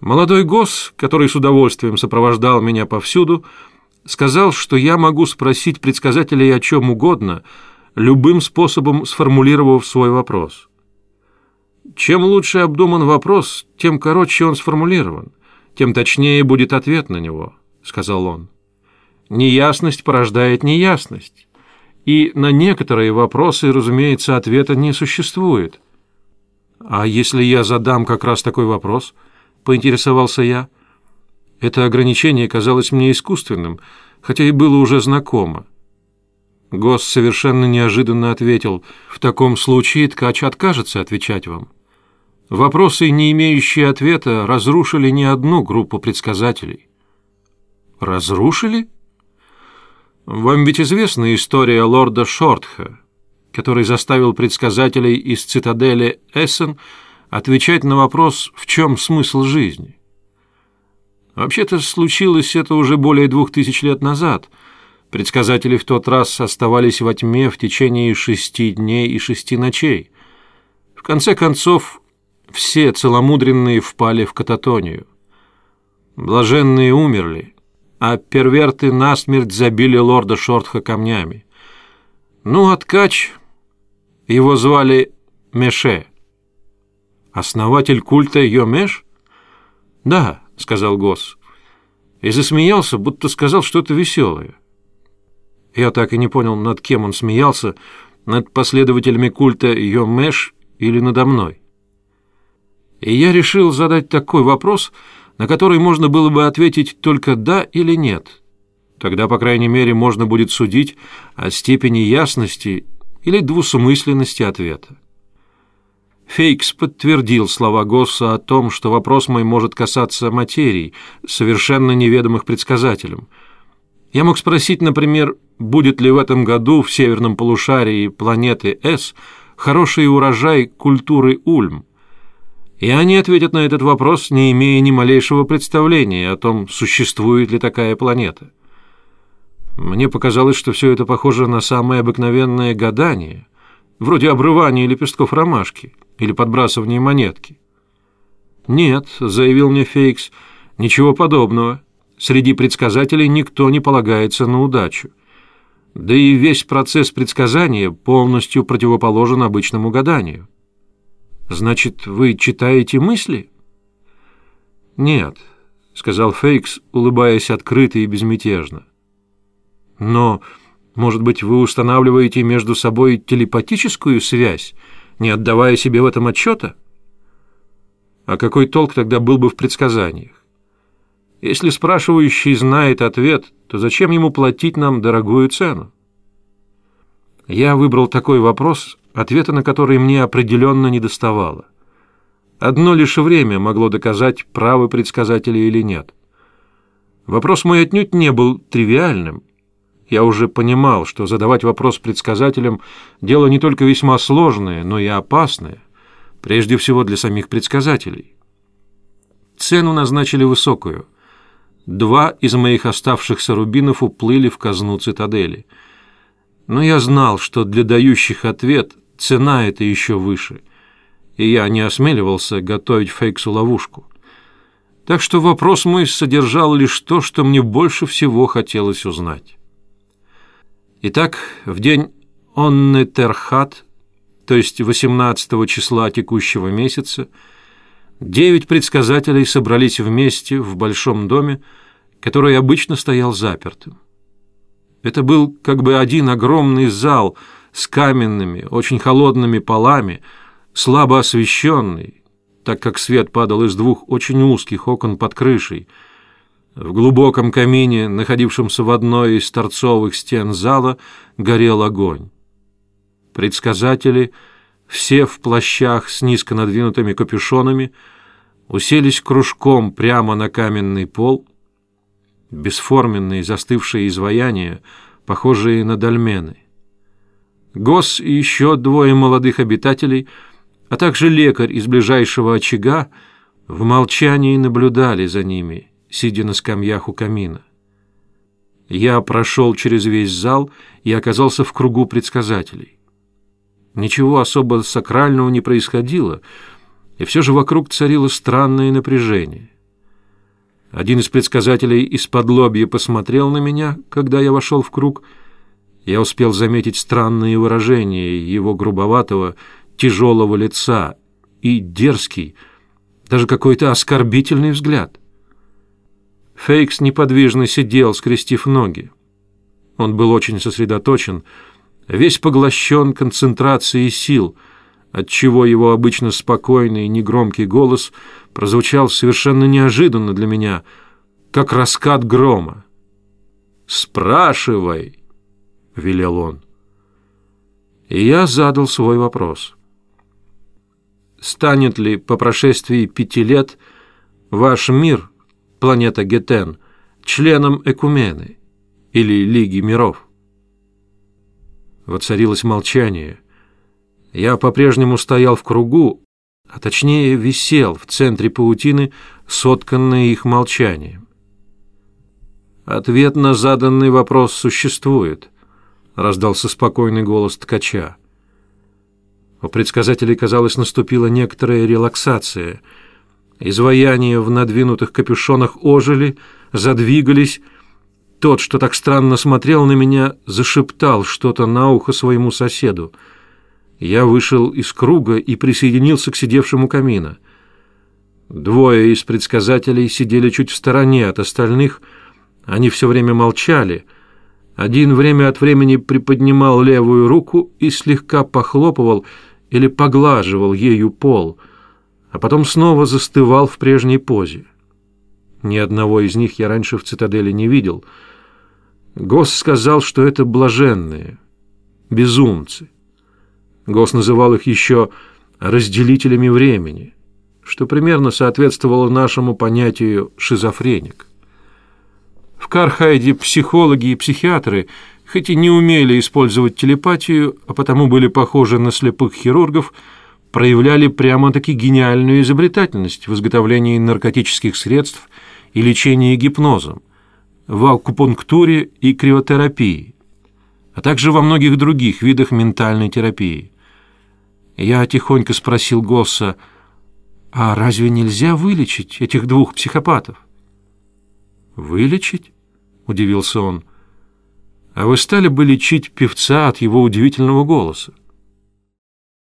Молодой гос, который с удовольствием сопровождал меня повсюду, сказал, что я могу спросить предсказателей о чем угодно, любым способом сформулировав свой вопрос. Чем лучше обдуман вопрос, тем короче он сформулирован, тем точнее будет ответ на него, сказал он. Неясность порождает неясность, и на некоторые вопросы, разумеется, ответа не существует. А если я задам как раз такой вопрос –— поинтересовался я. Это ограничение казалось мне искусственным, хотя и было уже знакомо. Гос совершенно неожиданно ответил, «В таком случае ткач откажется отвечать вам». Вопросы, не имеющие ответа, разрушили не одну группу предсказателей. Разрушили? Вам ведь известна история лорда Шортха, который заставил предсказателей из цитадели Эссен отвечать на вопрос, в чем смысл жизни. Вообще-то случилось это уже более двух тысяч лет назад. Предсказатели в тот раз оставались во тьме в течение шести дней и шести ночей. В конце концов, все целомудренные впали в кататонию. Блаженные умерли, а перверты насмерть забили лорда Шортха камнями. Ну, а ткач, его звали Меше — «Основатель культа Йомеш?» «Да», — сказал Гос. И засмеялся, будто сказал что-то веселое. Я так и не понял, над кем он смеялся, над последователями культа Йомеш или надо мной. И я решил задать такой вопрос, на который можно было бы ответить только «да» или «нет». Тогда, по крайней мере, можно будет судить о степени ясности или двусмысленности ответа. Фейкс подтвердил слова Госса о том, что вопрос мой может касаться материй, совершенно неведомых предсказателям. Я мог спросить, например, будет ли в этом году в северном полушарии планеты С хороший урожай культуры Ульм. И они ответят на этот вопрос, не имея ни малейшего представления о том, существует ли такая планета. Мне показалось, что все это похоже на самое обыкновенное гадание, вроде обрывания лепестков ромашки — или подбрасывание монетки. «Нет», — заявил мне Фейкс, — «ничего подобного. Среди предсказателей никто не полагается на удачу. Да и весь процесс предсказания полностью противоположен обычному гаданию». «Значит, вы читаете мысли?» «Нет», — сказал Фейкс, улыбаясь открыто и безмятежно. «Но, может быть, вы устанавливаете между собой телепатическую связь, не отдавая себе в этом отчета? А какой толк тогда был бы в предсказаниях? Если спрашивающий знает ответ, то зачем ему платить нам дорогую цену? Я выбрал такой вопрос, ответа на который мне определенно не доставало. Одно лишь время могло доказать, правы предсказатели или нет. Вопрос мой отнюдь не был тривиальным, я уже понимал, что задавать вопрос предсказателям – дело не только весьма сложное, но и опасное, прежде всего для самих предсказателей. Цену назначили высокую. Два из моих оставшихся рубинов уплыли в казну цитадели. Но я знал, что для дающих ответ цена это еще выше, и я не осмеливался готовить Фейксу ловушку. Так что вопрос мой содержал лишь то, что мне больше всего хотелось узнать. Итак, в день Онны Терхат, то есть 18 числа текущего месяца, девять предсказателей собрались вместе в большом доме, который обычно стоял запертым. Это был как бы один огромный зал с каменными, очень холодными полами, слабо освещенный, так как свет падал из двух очень узких окон под крышей – в глубоком камине, находившемся в одной из торцовых стен зала, горел огонь. Предсказатели, все в плащах с низко надвинутыми капюшонами, уселись кружком прямо на каменный пол, бесформенные застывшие изваяния, похожие на дольмены. Гос и еще двое молодых обитателей, а также лекарь из ближайшего очага, в молчании наблюдали за ними, сидя на скамьях у камина. Я прошел через весь зал и оказался в кругу предсказателей. Ничего особо сакрального не происходило, и все же вокруг царило странное напряжение. Один из предсказателей из-под лобья посмотрел на меня, когда я вошел в круг. Я успел заметить странные выражения его грубоватого, тяжелого лица и дерзкий, даже какой-то оскорбительный взгляд. Фейкс неподвижно сидел, скрестив ноги. Он был очень сосредоточен, весь поглощен концентрацией сил, отчего его обычно спокойный и негромкий голос прозвучал совершенно неожиданно для меня, как раскат грома. «Спрашивай!» — велел он. И я задал свой вопрос. «Станет ли по прошествии пяти лет ваш мир, планета Гетен, членом Экумены?» или Лиги миров. Воцарилось молчание. Я по-прежнему стоял в кругу, а точнее висел в центре паутины, сотканной их молчанием. «Ответ на заданный вопрос существует», — раздался спокойный голос ткача. У предсказателей, казалось, наступила некоторая релаксация. Изваяния в надвинутых капюшонах ожили, задвигались, тот, что так странно смотрел на меня, зашептал что-то на ухо своему соседу. Я вышел из круга и присоединился к сидевшему камина. Двое из предсказателей сидели чуть в стороне от остальных. Они все время молчали. Один время от времени приподнимал левую руку и слегка похлопывал или поглаживал ею пол, а потом снова застывал в прежней позе. Ни одного из них я раньше в цитадели не видел — Гос сказал, что это блаженные, безумцы. Гос называл их еще разделителями времени, что примерно соответствовало нашему понятию «шизофреник». В Кархайде психологи и психиатры, хоть и не умели использовать телепатию, а потому были похожи на слепых хирургов, проявляли прямо-таки гениальную изобретательность в изготовлении наркотических средств и лечении гипнозом в акупунктуре и криотерапии, а также во многих других видах ментальной терапии. Я тихонько спросил Госса, а разве нельзя вылечить этих двух психопатов? «Вылечить?» — удивился он. «А вы стали бы лечить певца от его удивительного голоса?»